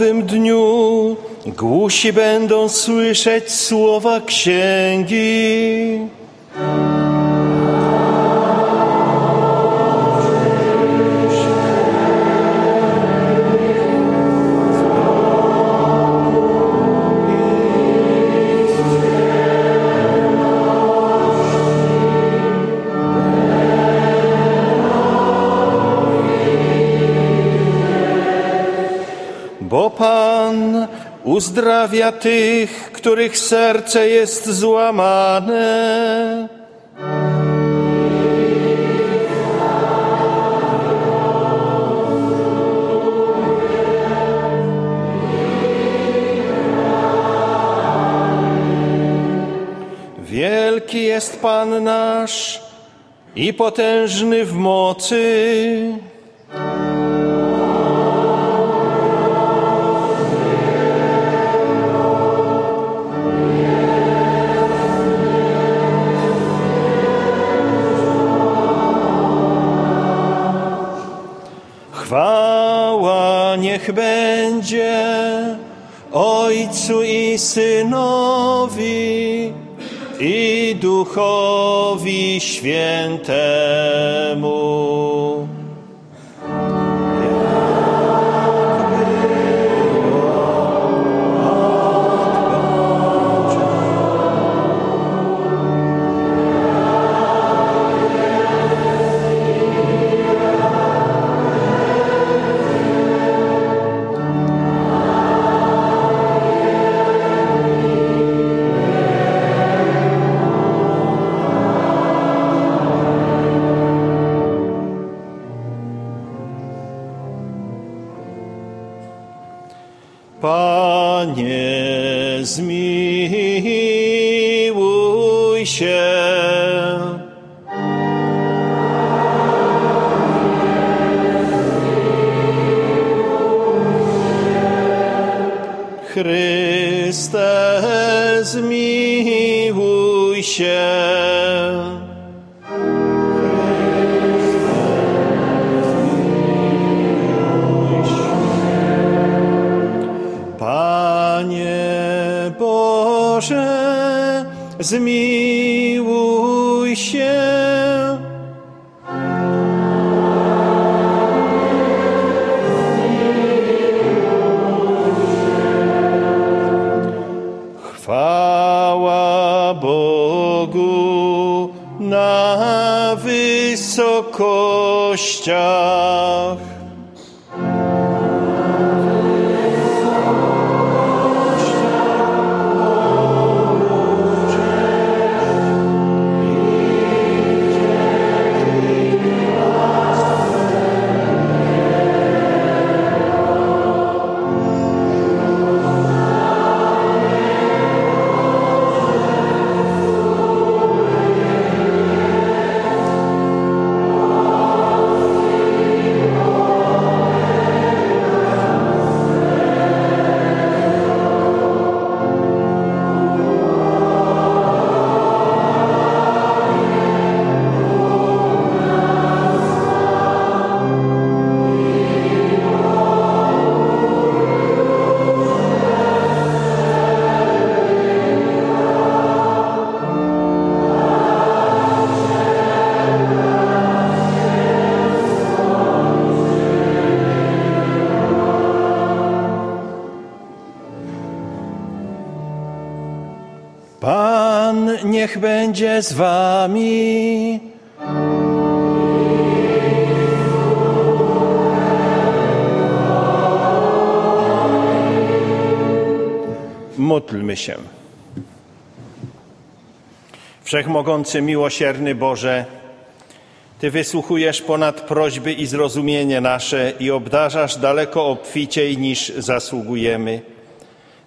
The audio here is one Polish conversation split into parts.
owym dniu głusi będą słyszeć słowa księgi. Uzdrawia tych, których serce jest złamane. Wielki jest Pan nasz i potężny w mocy. Niech będzie Ojcu i Synowi i Duchowi Świętemu. Się. Panie Boże, zmiłuj się. Wysokościach. Z wami. Módlmy się. Wszechmogący, miłosierny Boże, Ty wysłuchujesz ponad prośby i zrozumienie nasze i obdarzasz daleko obficiej niż zasługujemy.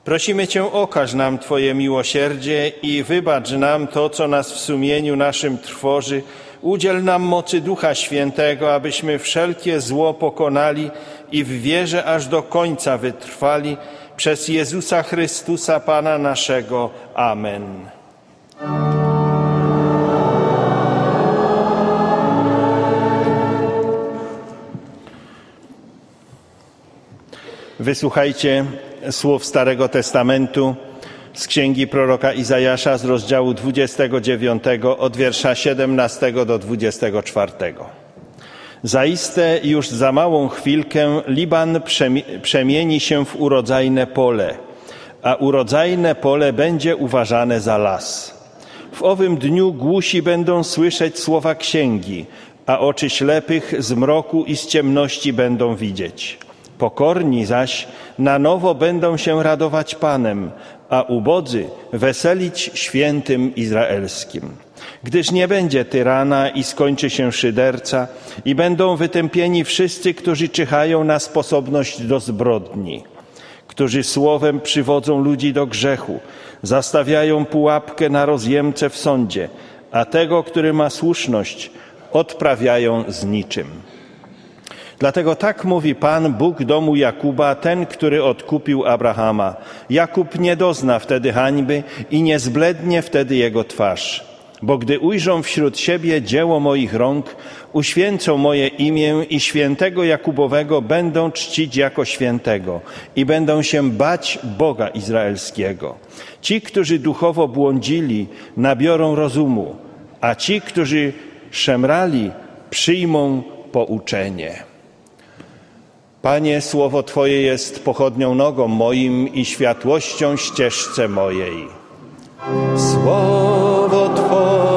Prosimy Cię, okaż nam Twoje miłosierdzie i wybacz nam to, co nas w sumieniu naszym trwoży. Udziel nam mocy Ducha Świętego, abyśmy wszelkie zło pokonali i w wierze aż do końca wytrwali. Przez Jezusa Chrystusa, Pana naszego. Amen. Wysłuchajcie słów Starego Testamentu z księgi proroka Izajasza z rozdziału 29 od wiersza 17 do 24. Zaiste już za małą chwilkę Liban przemieni się w urodzajne pole, a urodzajne pole będzie uważane za las. W owym dniu głusi będą słyszeć słowa księgi, a oczy ślepych z mroku i z ciemności będą widzieć. Pokorni zaś na nowo będą się radować Panem, a ubodzy weselić świętym izraelskim. Gdyż nie będzie tyrana i skończy się szyderca i będą wytępieni wszyscy, którzy czyhają na sposobność do zbrodni, którzy słowem przywodzą ludzi do grzechu, zastawiają pułapkę na rozjemcę w sądzie, a tego, który ma słuszność, odprawiają z niczym. Dlatego tak mówi Pan, Bóg domu Jakuba, ten, który odkupił Abrahama. Jakub nie dozna wtedy hańby i nie zblednie wtedy jego twarz. Bo gdy ujrzą wśród siebie dzieło moich rąk, uświęcą moje imię i świętego Jakubowego będą czcić jako świętego i będą się bać Boga Izraelskiego. Ci, którzy duchowo błądzili, nabiorą rozumu, a ci, którzy szemrali, przyjmą pouczenie. Panie, słowo Twoje jest pochodnią nogą moim i światłością ścieżce mojej. Słowo Twoje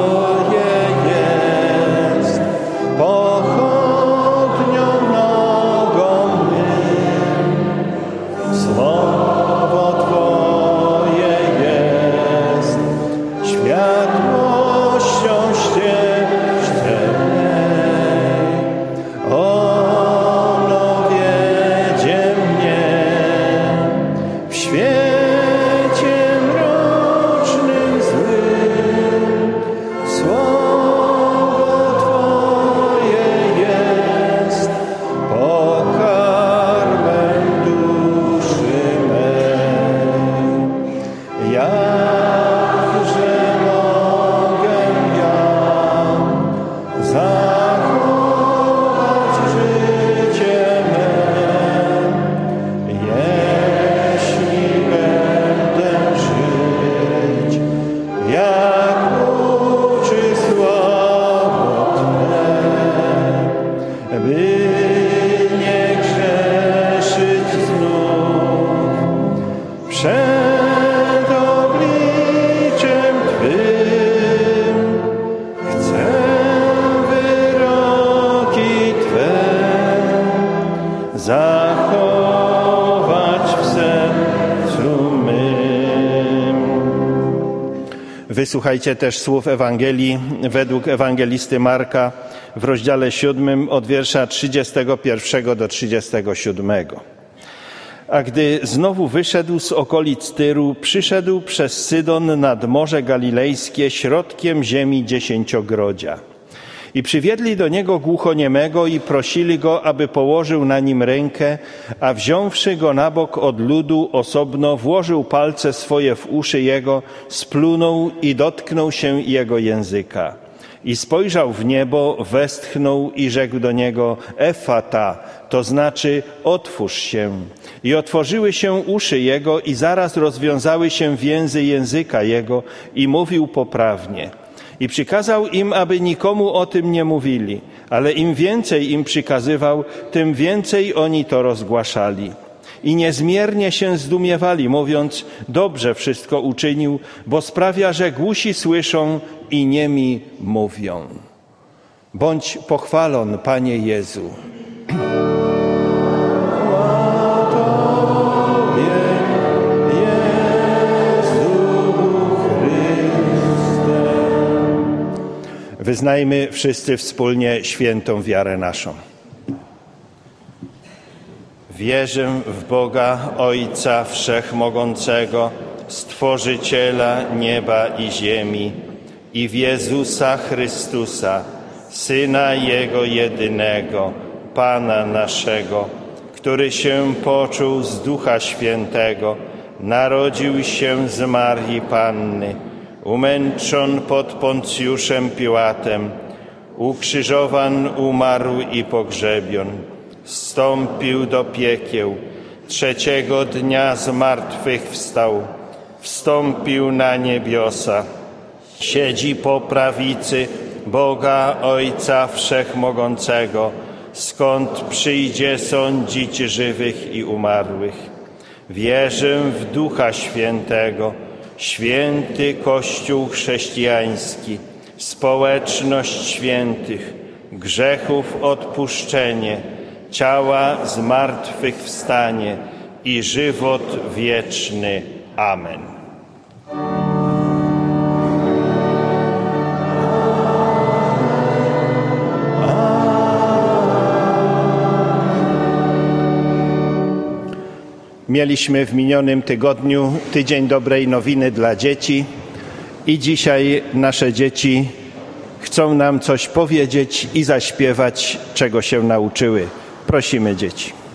Wysłuchajcie też słów Ewangelii według ewangelisty Marka w rozdziale 7 od wiersza 31 do 37. A gdy znowu wyszedł z okolic Tyru, przyszedł przez Sydon nad Morze Galilejskie środkiem ziemi dziesięciogrodzia. I przywiedli do niego głuchoniemego i prosili go, aby położył na nim rękę, a wziąwszy go na bok od ludu osobno, włożył palce swoje w uszy jego, splunął i dotknął się jego języka. I spojrzał w niebo, westchnął i rzekł do niego, Efata, to znaczy otwórz się. I otworzyły się uszy jego i zaraz rozwiązały się więzy języka jego i mówił poprawnie. I przykazał im, aby nikomu o tym nie mówili, ale im więcej im przykazywał, tym więcej oni to rozgłaszali. I niezmiernie się zdumiewali, mówiąc: Dobrze wszystko uczynił, bo sprawia, że głusi słyszą i niemi mówią. Bądź pochwalon, Panie Jezu. Wyznajmy wszyscy wspólnie świętą wiarę naszą. Wierzę w Boga Ojca Wszechmogącego, Stworzyciela nieba i ziemi i w Jezusa Chrystusa, Syna Jego jedynego, Pana naszego, który się poczuł z Ducha Świętego, narodził się z Marii Panny, umęczon pod Poncjuszem Piłatem, ukrzyżowan, umarł i pogrzebion, wstąpił do piekieł, Trzeciego dnia z martwych wstał, wstąpił na niebiosa. Siedzi po prawicy Boga Ojca Wszechmogącego, skąd przyjdzie sądzić żywych i umarłych. Wierzę w Ducha Świętego, święty Kościół chrześcijański, społeczność świętych, grzechów odpuszczenie, ciała zmartwychwstanie i żywot wieczny. Amen. Mieliśmy w minionym tygodniu tydzień dobrej nowiny dla dzieci i dzisiaj nasze dzieci chcą nam coś powiedzieć i zaśpiewać, czego się nauczyły. Prosimy dzieci.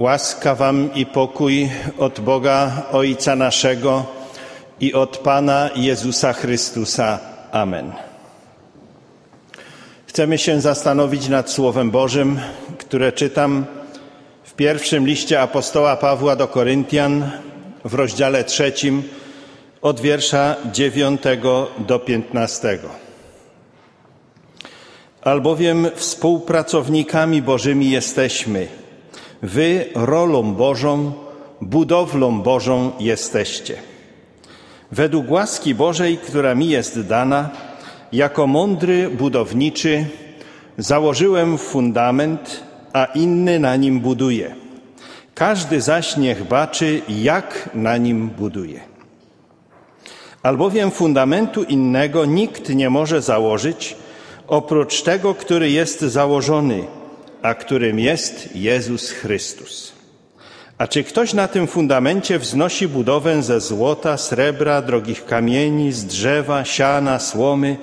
Łaska Wam i pokój od Boga Ojca naszego i od Pana Jezusa Chrystusa. Amen. Chcemy się zastanowić nad Słowem Bożym, które czytam w pierwszym liście apostoła Pawła do Koryntian w rozdziale trzecim od wiersza dziewiątego do piętnastego. Albowiem współpracownikami Bożymi jesteśmy. Wy rolą Bożą, budowlą Bożą jesteście. Według łaski Bożej, która mi jest dana, jako mądry budowniczy założyłem fundament, a inny na nim buduje. Każdy zaś niech baczy, jak na nim buduje. Albowiem fundamentu innego nikt nie może założyć, oprócz tego, który jest założony, a którym jest Jezus Chrystus. A czy ktoś na tym fundamencie wznosi budowę ze złota, srebra, drogich kamieni, z drzewa, siana, słomy,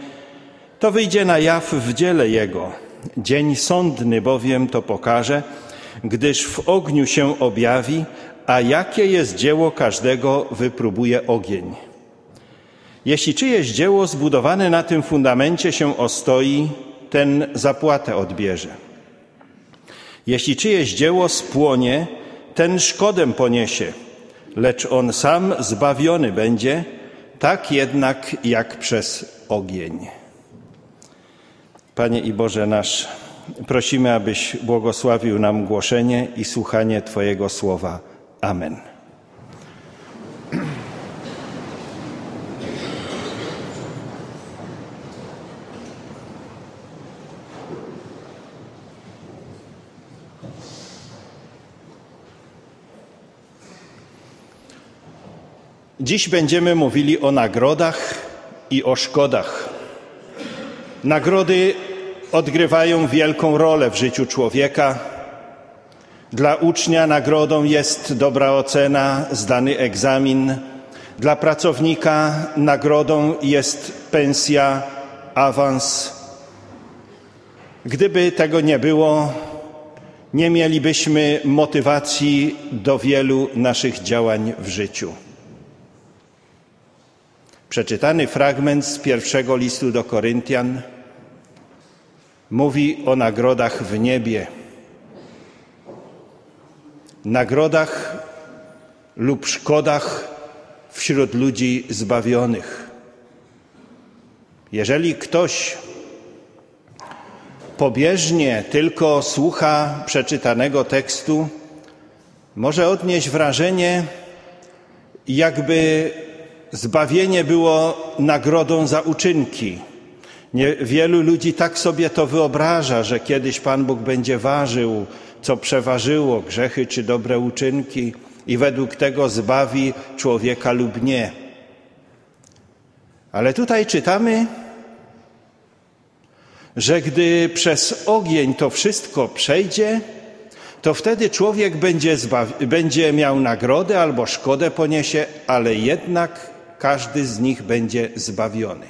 to wyjdzie na jaw w dziele jego. Dzień sądny bowiem to pokaże, gdyż w ogniu się objawi, a jakie jest dzieło każdego wypróbuje ogień. Jeśli czyjeś dzieło zbudowane na tym fundamencie się ostoi, ten zapłatę odbierze. Jeśli czyjeś dzieło spłonie, ten szkodę poniesie, lecz on sam zbawiony będzie, tak jednak jak przez ogień. Panie i Boże nasz, prosimy, abyś błogosławił nam głoszenie i słuchanie Twojego słowa. Amen. Dziś będziemy mówili o nagrodach i o szkodach. Nagrody odgrywają wielką rolę w życiu człowieka. Dla ucznia nagrodą jest dobra ocena, zdany egzamin. Dla pracownika nagrodą jest pensja, awans. Gdyby tego nie było, nie mielibyśmy motywacji do wielu naszych działań w życiu. Przeczytany fragment z pierwszego listu do Koryntian mówi o nagrodach w niebie. Nagrodach lub szkodach wśród ludzi zbawionych. Jeżeli ktoś pobieżnie tylko słucha przeczytanego tekstu, może odnieść wrażenie, jakby Zbawienie było nagrodą za uczynki. Nie, wielu ludzi tak sobie to wyobraża, że kiedyś Pan Bóg będzie ważył, co przeważyło, grzechy czy dobre uczynki, i według tego zbawi człowieka lub nie. Ale tutaj czytamy, że gdy przez ogień to wszystko przejdzie, to wtedy człowiek będzie, będzie miał nagrodę albo szkodę poniesie, ale jednak każdy z nich będzie zbawiony.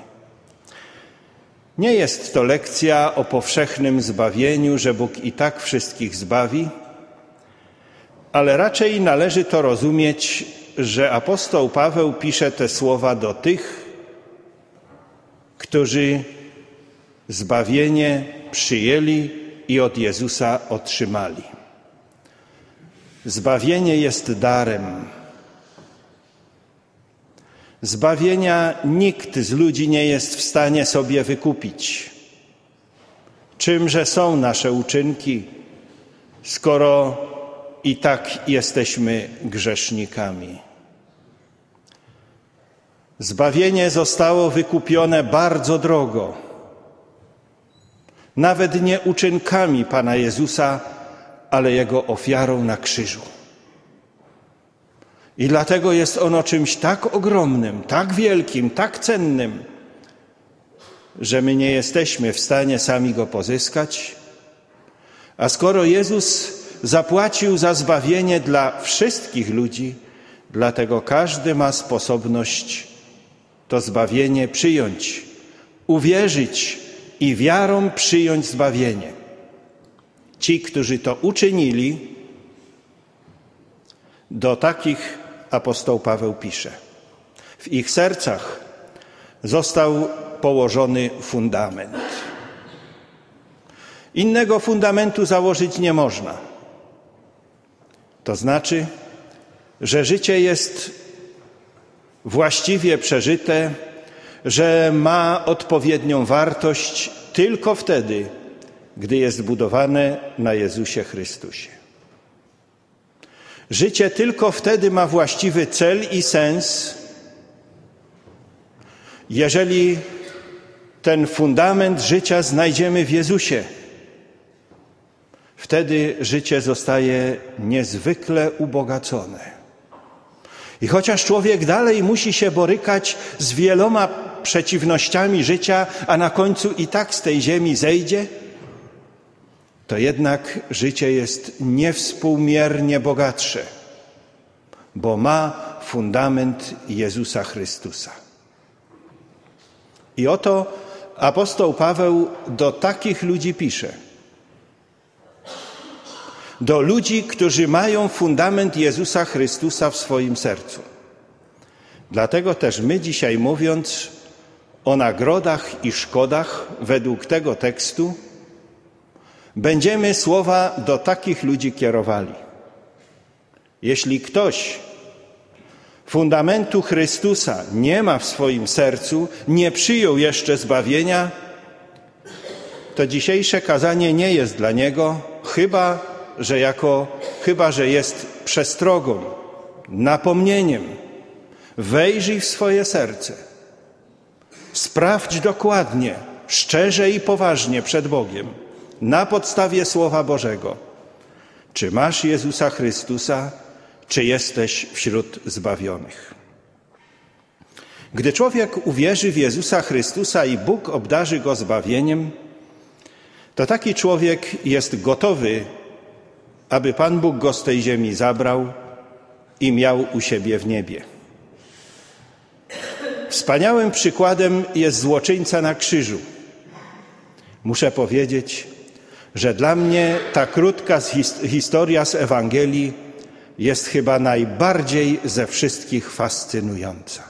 Nie jest to lekcja o powszechnym zbawieniu, że Bóg i tak wszystkich zbawi, ale raczej należy to rozumieć, że apostoł Paweł pisze te słowa do tych, którzy zbawienie przyjęli i od Jezusa otrzymali. Zbawienie jest darem, Zbawienia nikt z ludzi nie jest w stanie sobie wykupić. Czymże są nasze uczynki, skoro i tak jesteśmy grzesznikami? Zbawienie zostało wykupione bardzo drogo, nawet nie uczynkami Pana Jezusa, ale Jego ofiarą na krzyżu. I dlatego jest ono czymś tak ogromnym, tak wielkim, tak cennym, że my nie jesteśmy w stanie sami go pozyskać. A skoro Jezus zapłacił za zbawienie dla wszystkich ludzi, dlatego każdy ma sposobność to zbawienie przyjąć, uwierzyć i wiarą przyjąć zbawienie. Ci, którzy to uczynili, Do takich apostoł Paweł pisze. W ich sercach został położony fundament. Innego fundamentu założyć nie można. To znaczy, że życie jest właściwie przeżyte, że ma odpowiednią wartość tylko wtedy, gdy jest budowane na Jezusie Chrystusie. Życie tylko wtedy ma właściwy cel i sens, jeżeli ten fundament życia znajdziemy w Jezusie. Wtedy życie zostaje niezwykle ubogacone. I chociaż człowiek dalej musi się borykać z wieloma przeciwnościami życia, a na końcu i tak z tej ziemi zejdzie, to jednak życie jest niewspółmiernie bogatsze, bo ma fundament Jezusa Chrystusa. I oto apostoł Paweł do takich ludzi pisze. Do ludzi, którzy mają fundament Jezusa Chrystusa w swoim sercu. Dlatego też my dzisiaj mówiąc o nagrodach i szkodach według tego tekstu, będziemy słowa do takich ludzi kierowali. Jeśli ktoś fundamentu Chrystusa nie ma w swoim sercu, nie przyjął jeszcze zbawienia, to dzisiejsze kazanie nie jest dla niego, chyba że jako, chyba że jest przestrogą, napomnieniem. Wejrzyj w swoje serce. Sprawdź dokładnie, szczerze i poważnie przed Bogiem, na podstawie Słowa Bożego, czy masz Jezusa Chrystusa, czy jesteś wśród zbawionych. Gdy człowiek uwierzy w Jezusa Chrystusa i Bóg obdarzy go zbawieniem, to taki człowiek jest gotowy, aby Pan Bóg go z tej ziemi zabrał i miał u siebie w niebie. Wspaniałym przykładem jest złoczyńca na krzyżu. Muszę powiedzieć, że dla mnie ta krótka historia z Ewangelii jest chyba najbardziej ze wszystkich fascynująca.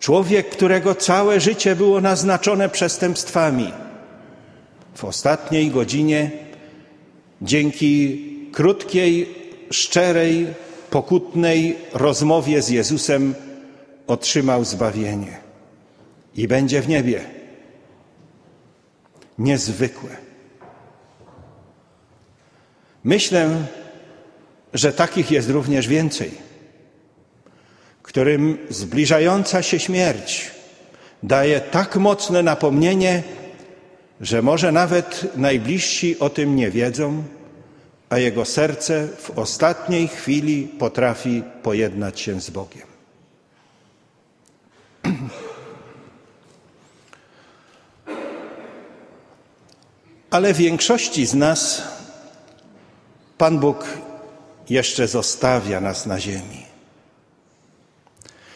Człowiek, którego całe życie było naznaczone przestępstwami, w ostatniej godzinie, dzięki krótkiej, szczerej, pokutnej rozmowie z Jezusem, otrzymał zbawienie i będzie w niebie. Niezwykłe. Myślę, że takich jest również więcej, którym zbliżająca się śmierć daje tak mocne napomnienie, że może nawet najbliżsi o tym nie wiedzą, a jego serce w ostatniej chwili potrafi pojednać się z Bogiem. Ale większości z nas Pan Bóg jeszcze zostawia nas na ziemi.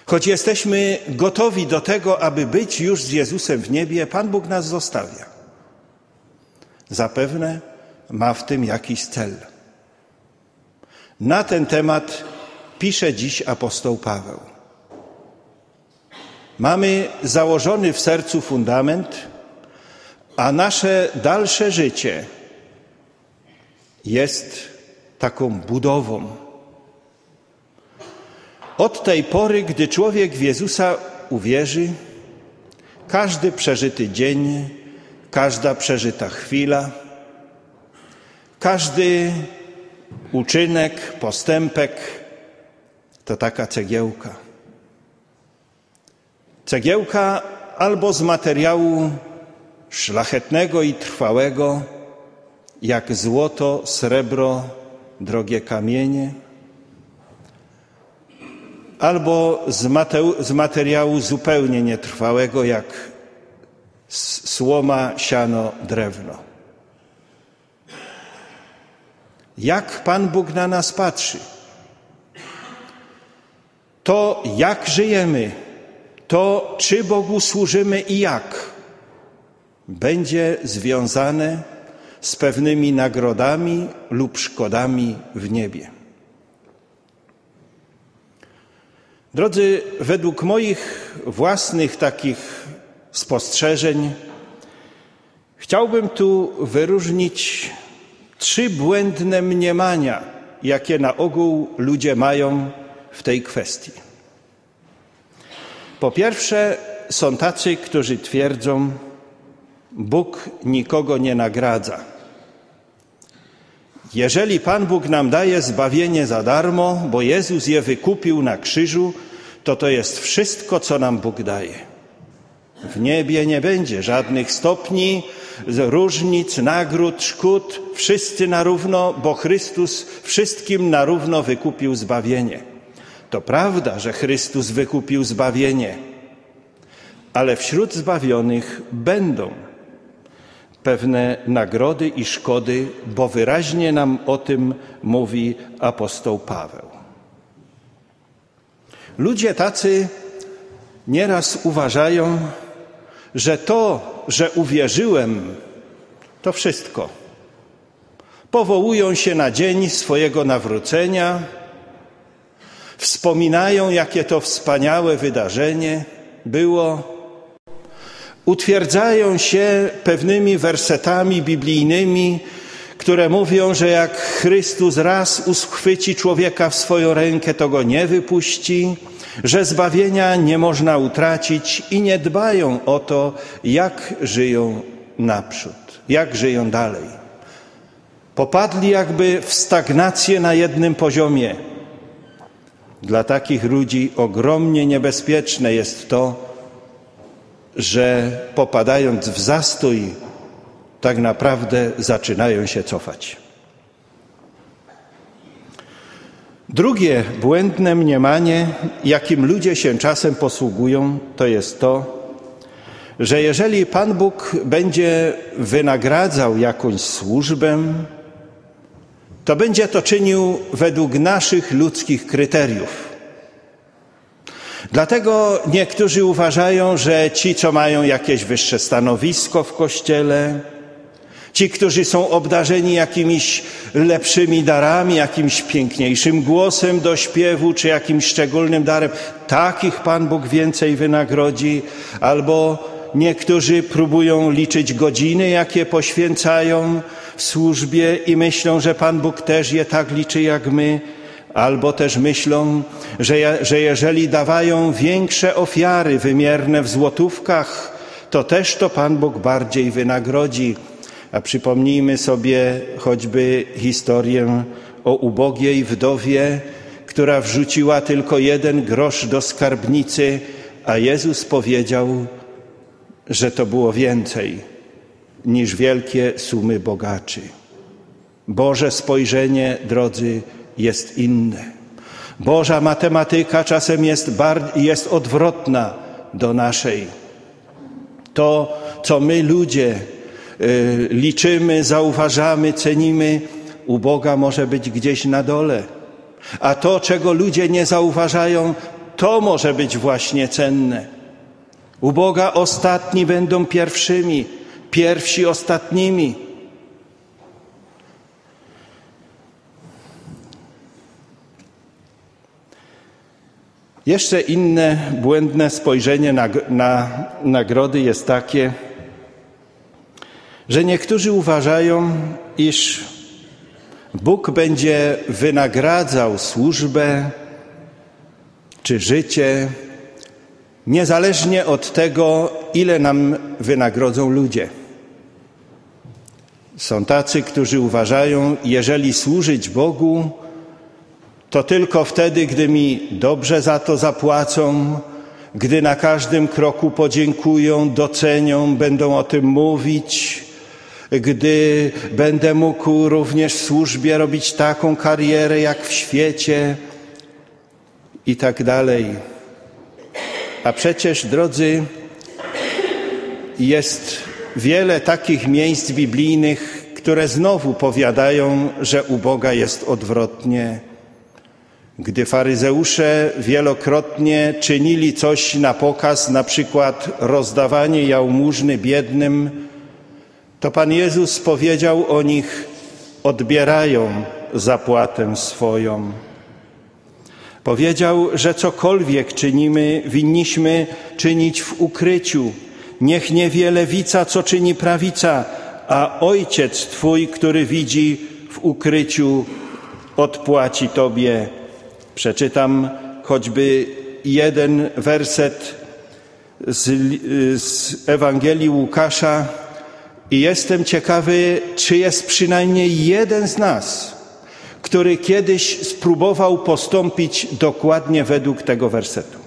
Choć jesteśmy gotowi do tego, aby być już z Jezusem w niebie, Pan Bóg nas zostawia. Zapewne ma w tym jakiś cel. Na ten temat pisze dziś apostoł Paweł. Mamy założony w sercu fundament, a nasze dalsze życie jest taką budową. Od tej pory, gdy człowiek w Jezusa uwierzy, każdy przeżyty dzień, każda przeżyta chwila, każdy uczynek, postępek to taka cegiełka. Cegiełka albo z materiału szlachetnego i trwałego, jak złoto, srebro, drogie kamienie, albo z, z materiału zupełnie nietrwałego, jak słoma, siano, drewno. Jak Pan Bóg na nas patrzy? To, jak żyjemy, to, czy Bogu służymy i jak, będzie związane z pewnymi nagrodami lub szkodami w niebie. Drodzy, według moich własnych takich spostrzeżeń, chciałbym tu wyróżnić trzy błędne mniemania, jakie na ogół ludzie mają w tej kwestii. Po pierwsze, są tacy, którzy twierdzą, Bóg nikogo nie nagradza. Jeżeli Pan Bóg nam daje zbawienie za darmo, bo Jezus je wykupił na krzyżu, to to jest wszystko, co nam Bóg daje. W niebie nie będzie żadnych stopni, różnic, nagród, szkód, wszyscy na równo, bo Chrystus wszystkim na równo wykupił zbawienie. To prawda, że Chrystus wykupił zbawienie, ale wśród zbawionych będą pewne nagrody i szkody, bo wyraźnie nam o tym mówi apostoł Paweł. Ludzie tacy nieraz uważają, że to, że uwierzyłem, to wszystko. Powołują się na dzień swojego nawrócenia, wspominają, jakie to wspaniałe wydarzenie było, utwierdzają się pewnymi wersetami biblijnymi, które mówią, że jak Chrystus raz uschwyci człowieka w swoją rękę, to go nie wypuści, że zbawienia nie można utracić i nie dbają o to, jak żyją naprzód, jak żyją dalej. Popadli jakby w stagnację na jednym poziomie. Dla takich ludzi ogromnie niebezpieczne jest to, że popadając w zastój, tak naprawdę zaczynają się cofać. Drugie błędne mniemanie, jakim ludzie się czasem posługują, to jest to, że jeżeli Pan Bóg będzie wynagradzał jakąś służbę, to będzie to czynił według naszych ludzkich kryteriów. Dlatego niektórzy uważają, że ci, co mają jakieś wyższe stanowisko w kościele, ci, którzy są obdarzeni jakimiś lepszymi darami, jakimś piękniejszym głosem do śpiewu, czy jakimś szczególnym darem, takich Pan Bóg więcej wynagrodzi, albo niektórzy próbują liczyć godziny, jakie poświęcają w służbie i myślą, że Pan Bóg też je tak liczy jak my. Albo też myślą, że, że jeżeli dawają większe ofiary wymierne w złotówkach, to też to Pan Bóg bardziej wynagrodzi. A przypomnijmy sobie choćby historię o ubogiej wdowie, która wrzuciła tylko jeden grosz do skarbnicy, a Jezus powiedział, że to było więcej niż wielkie sumy bogaczy. Boże spojrzenie, drodzy, jest inne. Boża matematyka czasem jest, jest odwrotna do naszej. To, co my ludzie y, liczymy, zauważamy, cenimy, u Boga może być gdzieś na dole. A to, czego ludzie nie zauważają, to może być właśnie cenne. U Boga ostatni będą pierwszymi, pierwsi ostatnimi. Jeszcze inne błędne spojrzenie na, na nagrody jest takie, że niektórzy uważają, iż Bóg będzie wynagradzał służbę czy życie niezależnie od tego, ile nam wynagrodzą ludzie. Są tacy, którzy uważają, jeżeli służyć Bogu, to tylko wtedy, gdy mi dobrze za to zapłacą, gdy na każdym kroku podziękują, docenią, będą o tym mówić, gdy będę mógł również w służbie robić taką karierę jak w świecie i tak dalej. A przecież, drodzy, jest wiele takich miejsc biblijnych, które znowu powiadają, że u Boga jest odwrotnie. Gdy faryzeusze wielokrotnie czynili coś na pokaz, na przykład rozdawanie jałmużny biednym, to Pan Jezus powiedział o nich: odbierają zapłatę swoją. Powiedział, że cokolwiek czynimy, winniśmy czynić w ukryciu. Niech nie wie lewica, co czyni prawica, a Ojciec Twój, który widzi w ukryciu, odpłaci Tobie. Przeczytam choćby jeden werset z, z Ewangelii Łukasza i jestem ciekawy, czy jest przynajmniej jeden z nas, który kiedyś spróbował postąpić dokładnie według tego wersetu.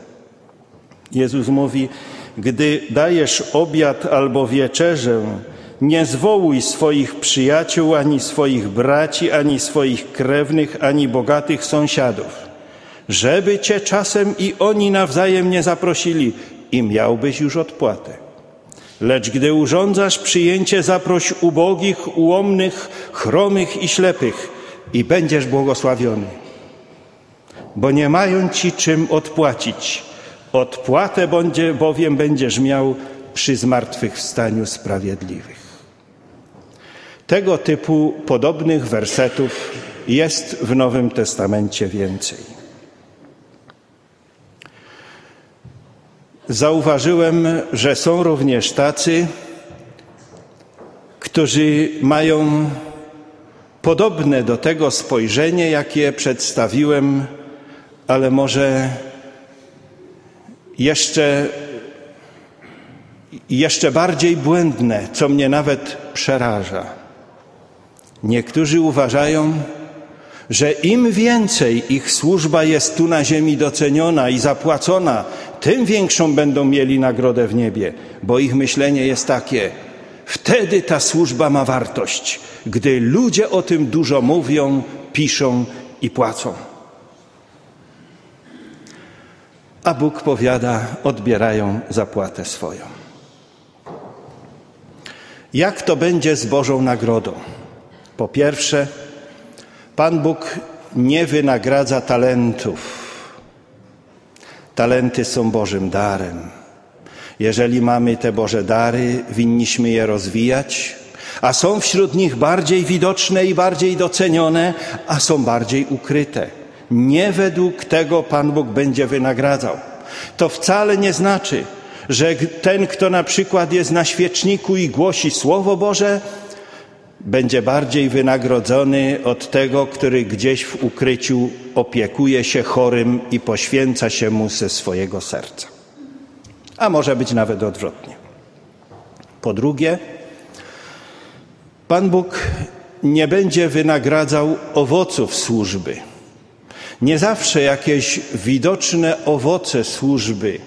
Jezus mówi, gdy dajesz obiad albo wieczerzę, nie zwołuj swoich przyjaciół, ani swoich braci, ani swoich krewnych, ani bogatych sąsiadów, żeby cię czasem i oni nawzajem nie zaprosili i miałbyś już odpłatę. Lecz gdy urządzasz przyjęcie, zaproś ubogich, ułomnych, chromych i ślepych i będziesz błogosławiony. Bo nie mają ci czym odpłacić. Odpłatę będzie, bowiem będziesz miał przy zmartwychwstaniu sprawiedliwych. Tego typu podobnych wersetów jest w Nowym Testamencie więcej. Zauważyłem, że są również tacy, którzy mają podobne do tego spojrzenie, jakie przedstawiłem, ale może jeszcze, jeszcze bardziej błędne, co mnie nawet przeraża. Niektórzy uważają, że im więcej ich służba jest tu na ziemi doceniona i zapłacona, tym większą będą mieli nagrodę w niebie, bo ich myślenie jest takie: wtedy ta służba ma wartość, gdy ludzie o tym dużo mówią, piszą i płacą. A Bóg powiada: odbierają zapłatę swoją. Jak to będzie z Bożą nagrodą? Po pierwsze, Pan Bóg nie wynagradza talentów. Talenty są Bożym darem. Jeżeli mamy te Boże dary, winniśmy je rozwijać, a są wśród nich bardziej widoczne i bardziej docenione, a są bardziej ukryte. Nie według tego Pan Bóg będzie wynagradzał. To wcale nie znaczy, że ten, kto na przykład jest na świeczniku i głosi Słowo Boże, będzie bardziej wynagrodzony od tego, który gdzieś w ukryciu opiekuje się chorym i poświęca się mu ze swojego serca. A może być nawet odwrotnie. Po drugie, Pan Bóg nie będzie wynagradzał owoców służby. Nie zawsze jakieś widoczne owoce służby,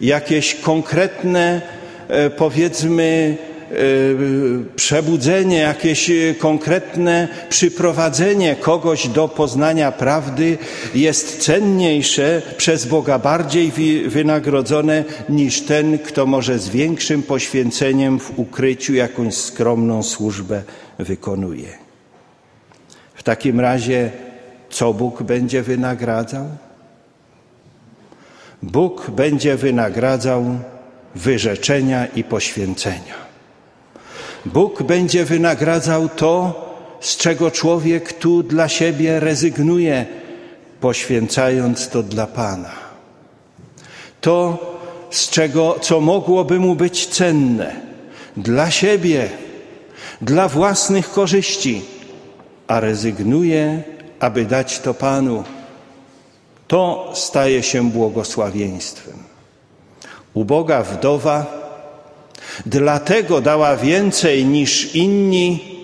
jakieś konkretne, e, powiedzmy, przebudzenie, jakieś konkretne przyprowadzenie kogoś do poznania prawdy jest cenniejsze, przez Boga bardziej wynagrodzone niż ten, kto może z większym poświęceniem w ukryciu jakąś skromną służbę wykonuje. W takim razie, co Bóg będzie wynagradzał? Bóg będzie wynagradzał wyrzeczenia i poświęcenia. Bóg będzie wynagradzał to, z czego człowiek tu dla siebie rezygnuje, poświęcając to dla Pana. To, z czego, co mogłoby mu być cenne dla siebie, dla własnych korzyści, a rezygnuje, aby dać to Panu. To staje się błogosławieństwem. Uboga wdowa Dlatego dała więcej niż inni,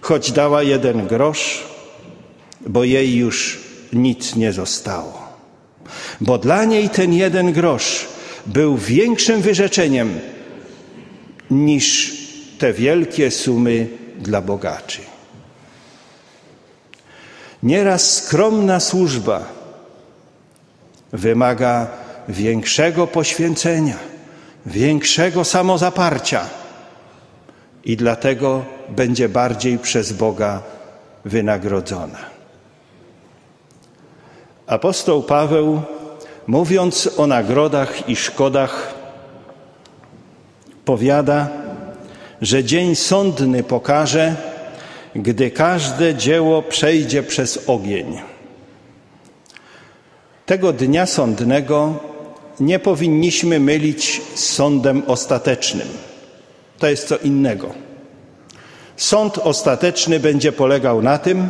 choć dała jeden grosz, bo jej już nic nie zostało. Bo dla niej ten jeden grosz był większym wyrzeczeniem niż te wielkie sumy dla bogaczy. Nieraz skromna służba wymaga większego poświęcenia większego samozaparcia i dlatego będzie bardziej przez Boga wynagrodzona. Apostoł Paweł, mówiąc o nagrodach i szkodach, powiada, że dzień sądny pokaże, gdy każde dzieło przejdzie przez ogień. Tego dnia sądnego nie powinniśmy mylić z sądem ostatecznym. To jest co innego. Sąd ostateczny będzie polegał na tym,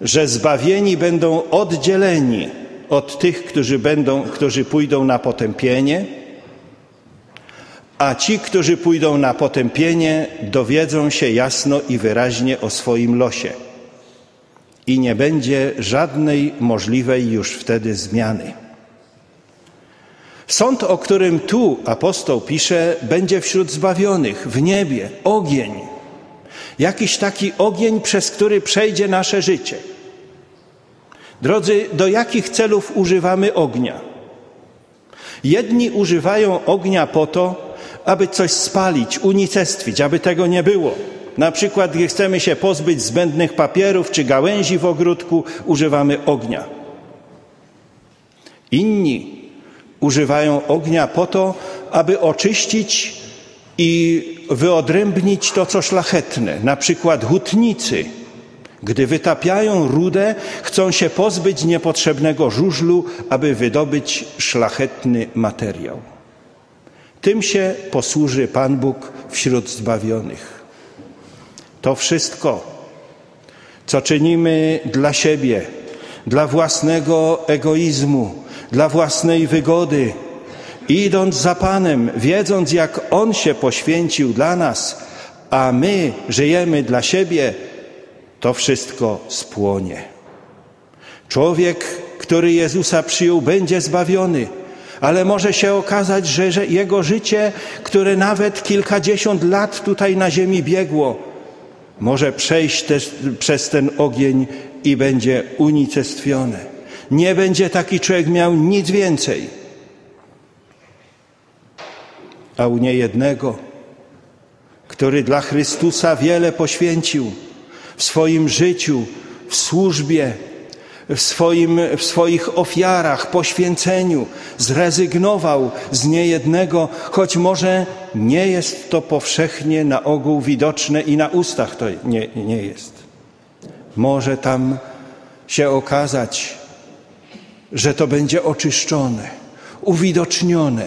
że zbawieni będą oddzieleni od tych, którzy, będą, którzy pójdą na potępienie, a ci, którzy pójdą na potępienie, dowiedzą się jasno i wyraźnie o swoim losie. I nie będzie żadnej możliwej już wtedy zmiany. Sąd, o którym tu apostoł pisze, będzie wśród zbawionych, w niebie, ogień. Jakiś taki ogień, przez który przejdzie nasze życie. Drodzy, do jakich celów używamy ognia? Jedni używają ognia po to, aby coś spalić, unicestwić, aby tego nie było. Na przykład, gdy chcemy się pozbyć zbędnych papierów czy gałęzi w ogródku, używamy ognia. Inni używają ognia po to, aby oczyścić i wyodrębnić to, co szlachetne. Na przykład hutnicy, gdy wytapiają rudę, chcą się pozbyć niepotrzebnego żużlu, aby wydobyć szlachetny materiał. Tym się posłuży Pan Bóg wśród zbawionych. To wszystko, co czynimy dla siebie, dla własnego egoizmu, dla własnej wygody, idąc za Panem, wiedząc, jak On się poświęcił dla nas, a my żyjemy dla siebie, to wszystko spłonie. Człowiek, który Jezusa przyjął, będzie zbawiony, ale może się okazać, że jego życie, które nawet kilkadziesiąt lat tutaj na ziemi biegło, może przejść też przez ten ogień i będzie unicestwione. Nie będzie taki człowiek miał nic więcej. A u niejednego, który dla Chrystusa wiele poświęcił w swoim życiu, w służbie, w, swoim, w swoich ofiarach, poświęceniu, zrezygnował z niejednego, choć może nie jest to powszechnie na ogół widoczne i na ustach to nie, nie jest. Może tam się okazać, że to będzie oczyszczone, uwidocznione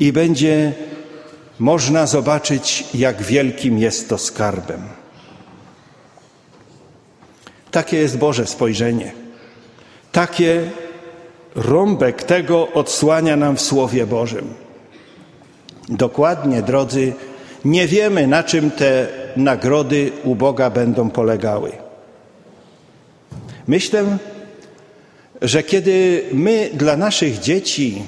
i będzie można zobaczyć, jak wielkim jest to skarbem. Takie jest Boże spojrzenie. Takie rąbek tego odsłania nam w Słowie Bożym. Dokładnie, drodzy, nie wiemy, na czym te nagrody u Boga będą polegały. Myślę, że kiedy my dla naszych dzieci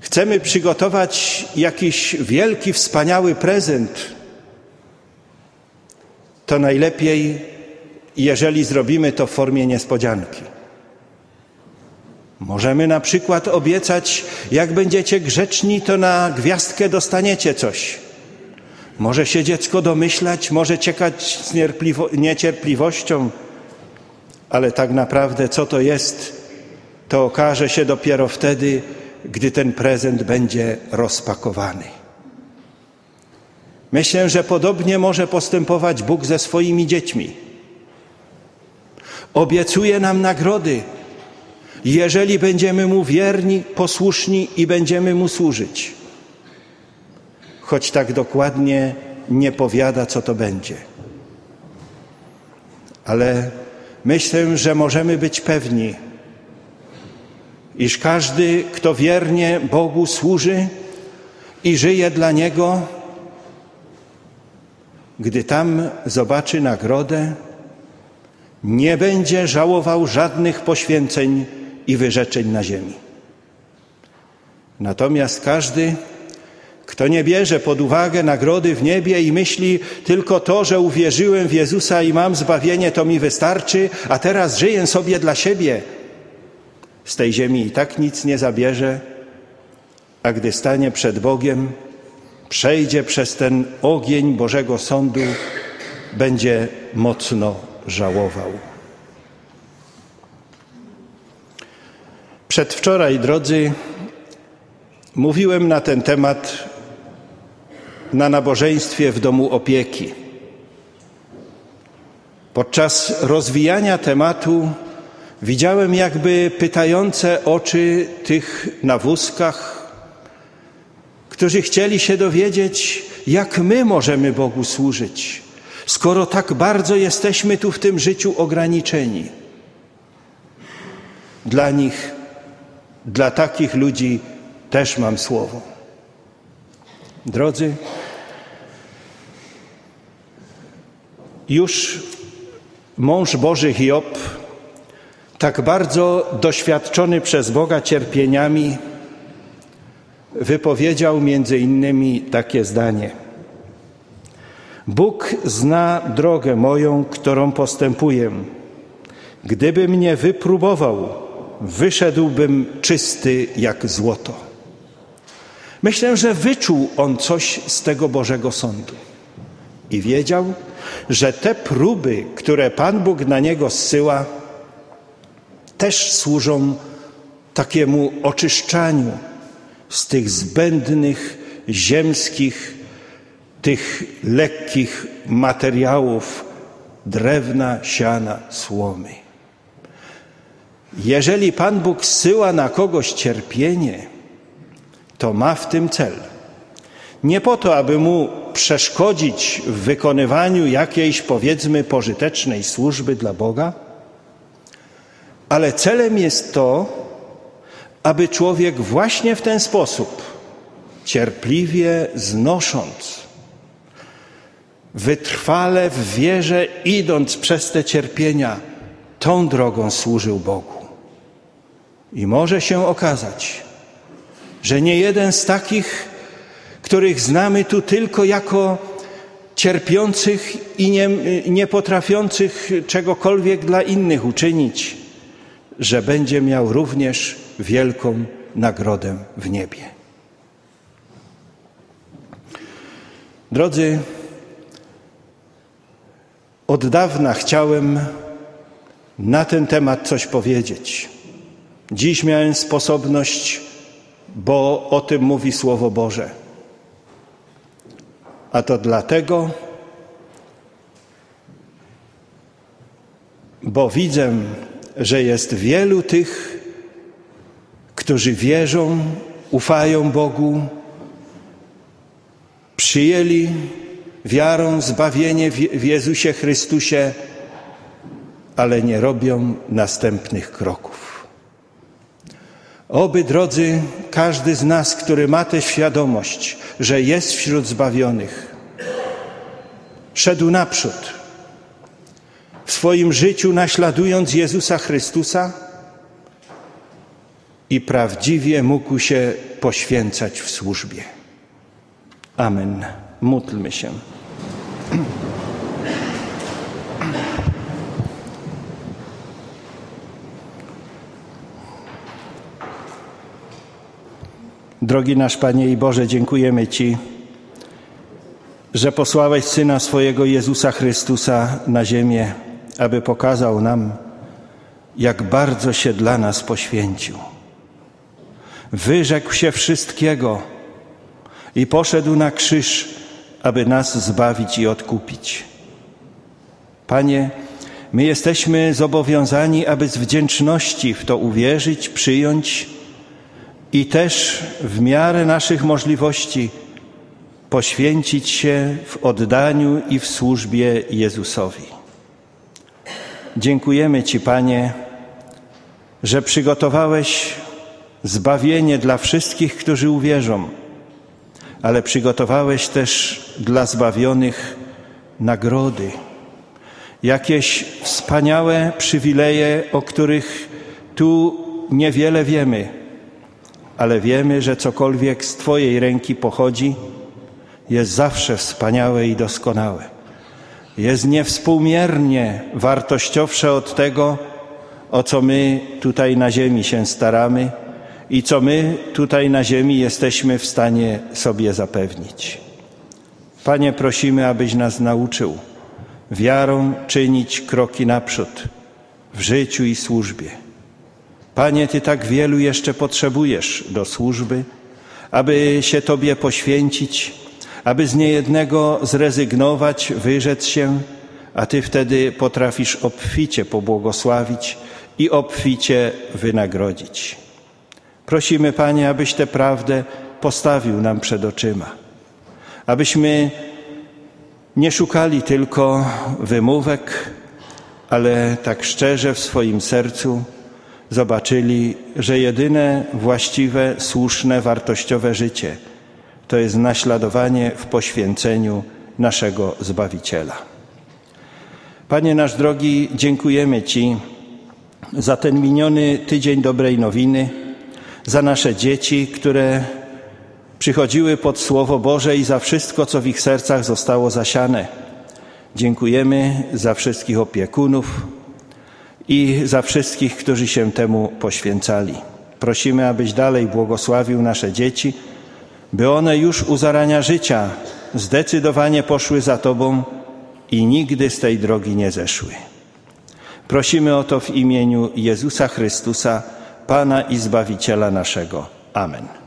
chcemy przygotować jakiś wielki, wspaniały prezent, to najlepiej, jeżeli zrobimy to w formie niespodzianki. Możemy na przykład obiecać, jak będziecie grzeczni, to na gwiazdkę dostaniecie coś. Może się dziecko domyślać, może ciekać z niecierpliwością, ale tak naprawdę co to jest, to okaże się dopiero wtedy, gdy ten prezent będzie rozpakowany. Myślę, że podobnie może postępować Bóg ze swoimi dziećmi. Obiecuje nam nagrody, jeżeli będziemy Mu wierni, posłuszni i będziemy Mu służyć. Choć tak dokładnie nie powiada, co to będzie. Ale myślę, że możemy być pewni, iż każdy, kto wiernie Bogu służy i żyje dla Niego, gdy tam zobaczy nagrodę, nie będzie żałował żadnych poświęceń i wyrzeczeń na ziemi. Natomiast każdy, kto nie bierze pod uwagę nagrody w niebie i myśli tylko to, że uwierzyłem w Jezusa i mam zbawienie, to mi wystarczy, a teraz żyję sobie dla siebie, z tej ziemi i tak nic nie zabierze, a gdy stanie przed Bogiem, przejdzie przez ten ogień Bożego Sądu, będzie mocno żałował. Przedwczoraj, drodzy, mówiłem na ten temat na nabożeństwie w domu opieki. Podczas rozwijania tematu Widziałem jakby pytające oczy tych na wózkach, którzy chcieli się dowiedzieć, jak my możemy Bogu służyć, skoro tak bardzo jesteśmy tu w tym życiu ograniczeni. Dla nich, dla takich ludzi też mam słowo. Drodzy, już mąż Boży Hiob, tak bardzo doświadczony przez Boga cierpieniami, wypowiedział między innymi takie zdanie: Bóg zna drogę moją, którą postępuję. Gdyby mnie wypróbował, wyszedłbym czysty jak złoto. Myślę, że wyczuł on coś z tego Bożego Sądu i wiedział, że te próby, które Pan Bóg na niego zsyła, też służą takiemu oczyszczaniu z tych zbędnych, ziemskich, tych lekkich materiałów drewna, siana, słomy. Jeżeli Pan Bóg zsyła na kogoś cierpienie, to ma w tym cel. Nie po to, aby mu przeszkodzić w wykonywaniu jakiejś, powiedzmy, pożytecznej służby dla Boga, ale celem jest to, aby człowiek właśnie w ten sposób, cierpliwie znosząc, wytrwale w wierze, idąc przez te cierpienia, tą drogą służył Bogu. I może się okazać, że nie jeden z takich, których znamy tu tylko jako cierpiących i nie, nie potrafiących czegokolwiek dla innych uczynić, że będzie miał również wielką nagrodę w niebie. Drodzy, od dawna chciałem na ten temat coś powiedzieć. Dziś miałem sposobność, bo o tym mówi Słowo Boże. A to dlatego, bo widzę, że jest wielu tych, którzy wierzą, ufają Bogu, przyjęli wiarą zbawienie w Jezusie Chrystusie, ale nie robią następnych kroków. Oby, drodzy, każdy z nas, który ma tę świadomość, że jest wśród zbawionych, szedł naprzód w swoim życiu, naśladując Jezusa Chrystusa i prawdziwie mógł się poświęcać w służbie. Amen. Módlmy się. Drogi nasz Panie i Boże, dziękujemy Ci, że posłałeś Syna swojego Jezusa Chrystusa na ziemię, aby pokazał nam, jak bardzo się dla nas poświęcił. Wyrzekł się wszystkiego i poszedł na krzyż, aby nas zbawić i odkupić. Panie, my jesteśmy zobowiązani, aby z wdzięczności w to uwierzyć, przyjąć i też w miarę naszych możliwości poświęcić się w oddaniu i w służbie Jezusowi. Dziękujemy Ci, Panie, że przygotowałeś zbawienie dla wszystkich, którzy uwierzą, ale przygotowałeś też dla zbawionych nagrody, jakieś wspaniałe przywileje, o których tu niewiele wiemy, ale wiemy, że cokolwiek z Twojej ręki pochodzi, jest zawsze wspaniałe i doskonałe. Jest niewspółmiernie wartościowsze od tego, o co my tutaj na ziemi się staramy i co my tutaj na ziemi jesteśmy w stanie sobie zapewnić. Panie, prosimy, abyś nas nauczył wiarą czynić kroki naprzód w życiu i służbie. Panie, Ty tak wielu jeszcze potrzebujesz do służby, aby się Tobie poświęcić, aby z niejednego zrezygnować, wyrzec się, a Ty wtedy potrafisz obficie pobłogosławić i obficie wynagrodzić. Prosimy, Panie, abyś tę prawdę postawił nam przed oczyma, abyśmy nie szukali tylko wymówek, ale tak szczerze w swoim sercu zobaczyli, że jedyne właściwe, słuszne, wartościowe życie to jest naśladowanie w poświęceniu naszego Zbawiciela. Panie nasz drogi, dziękujemy Ci za ten miniony tydzień dobrej nowiny, za nasze dzieci, które przychodziły pod Słowo Boże i za wszystko, co w ich sercach zostało zasiane. Dziękujemy za wszystkich opiekunów i za wszystkich, którzy się temu poświęcali. Prosimy, abyś dalej błogosławił nasze dzieci, by one już u zarania życia zdecydowanie poszły za Tobą i nigdy z tej drogi nie zeszły. Prosimy o to w imieniu Jezusa Chrystusa, Pana i Zbawiciela naszego. Amen.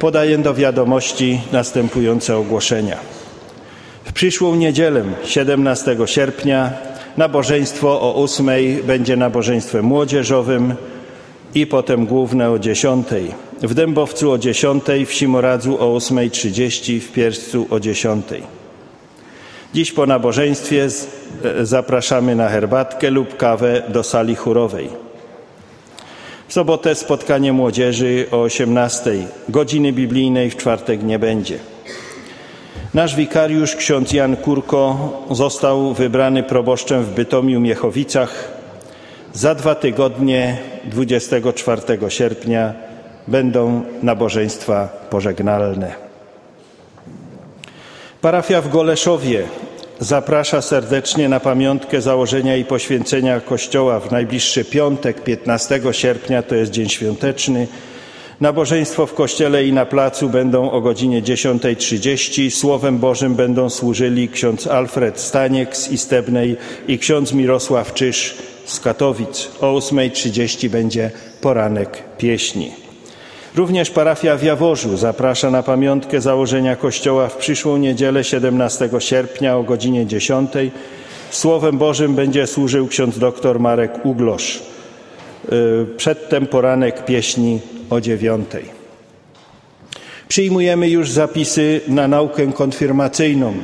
Podaję do wiadomości następujące ogłoszenia. W przyszłą niedzielę, 17 sierpnia, nabożeństwo o 8 będzie nabożeństwem młodzieżowym i potem główne o 10. W Dębowcu o 10, w Simoradzu o 8.30, w Pierscu o 10. Dziś po nabożeństwie e, zapraszamy na herbatkę lub kawę do sali chórowej. W sobotę spotkanie młodzieży o 18. Godziny biblijnej w czwartek nie będzie. Nasz wikariusz, ksiądz Jan Kurko, został wybrany proboszczem w Bytomiu Miechowicach. Za dwa tygodnie, 24 sierpnia, będą nabożeństwa pożegnalne. Parafia w Goleszowie zaprasza serdecznie na pamiątkę założenia i poświęcenia kościoła w najbliższy piątek, 15 sierpnia, to jest dzień świąteczny. Nabożeństwo w kościele i na placu będą o godzinie 10.30. Słowem Bożym będą służyli ksiądz Alfred Staniek z Istebnej i ksiądz Mirosław Czyż z Katowic. O 8.30 będzie poranek pieśni. Również parafia w Jaworzu zaprasza na pamiątkę założenia kościoła w przyszłą niedzielę 17 sierpnia o godzinie 10. Słowem Bożym będzie służył ksiądz dr Marek Uglosz. Y, przedtem poranek pieśni o dziewiątej. Przyjmujemy już zapisy na naukę konfirmacyjną.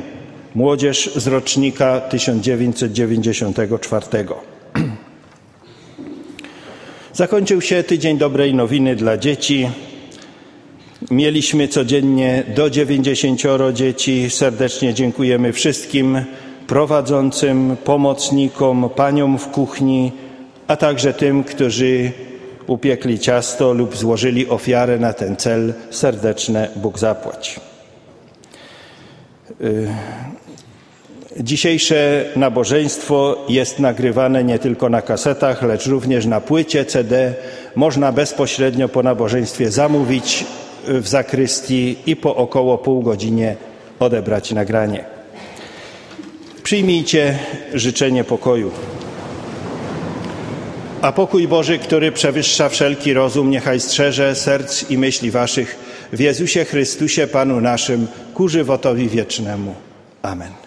Młodzież z rocznika 1994. Zakończył się tydzień dobrej nowiny dla dzieci. Mieliśmy codziennie do 90 dzieci. Serdecznie dziękujemy wszystkim prowadzącym, pomocnikom, paniom w kuchni, a także tym, którzy upiekli ciasto lub złożyli ofiarę na ten cel. Serdeczne Bóg zapłać. Y, Dzisiejsze nabożeństwo jest nagrywane nie tylko na kasetach, lecz również na płycie CD. Można bezpośrednio po nabożeństwie zamówić w zakrystii i po około pół godzinie odebrać nagranie. Przyjmijcie życzenie pokoju. A pokój Boży, który przewyższa wszelki rozum, niechaj strzeże serc i myśli waszych w Jezusie Chrystusie, Panu naszym, ku żywotowi wiecznemu. Amen.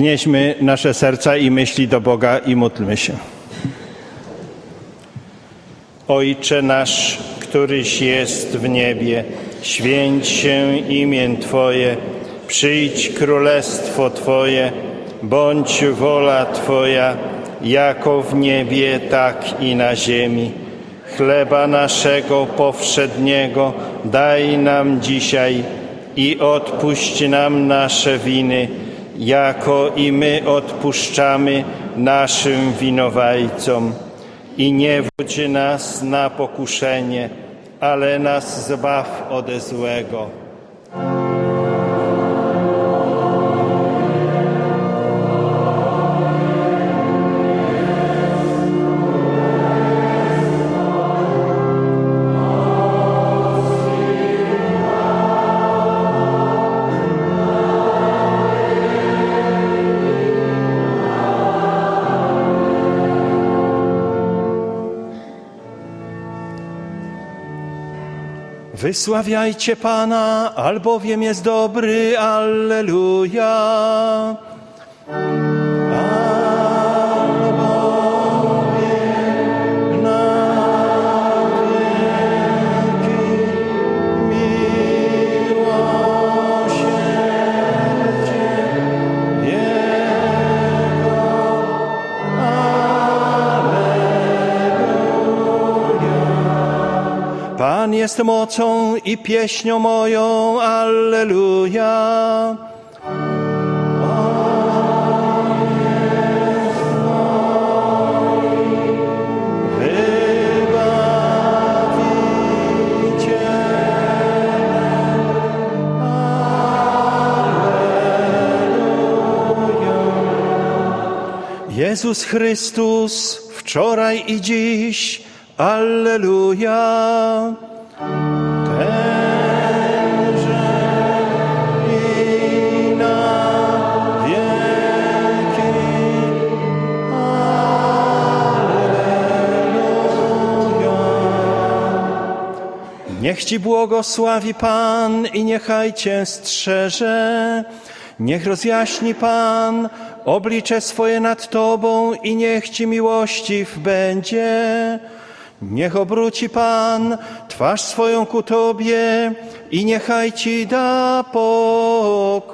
Wznieśmy nasze serca i myśli do Boga i módlmy się. Ojcze nasz, któryś jest w niebie, święć się imię Twoje, przyjdź królestwo Twoje, bądź wola Twoja, jako w niebie, tak i na ziemi. Chleba naszego powszedniego daj nam dzisiaj i odpuść nam nasze winy, jako i my odpuszczamy naszym winowajcom. I nie wódź nas na pokuszenie, ale nas zbaw ode złego. Wysławiajcie Pana, albowiem jest dobry, Alleluja. Jest mocą i pieśnią moją, Alleluja. Jezus Chrystus, wczoraj i dziś, Alleluja. Niech Ci błogosławi Pan i niechaj Cię strzeże. Niech rozjaśni Pan oblicze swoje nad Tobą i niech Ci miłościw będzie. Niech obróci Pan twarz swoją ku Tobie i niechaj Ci da pokój.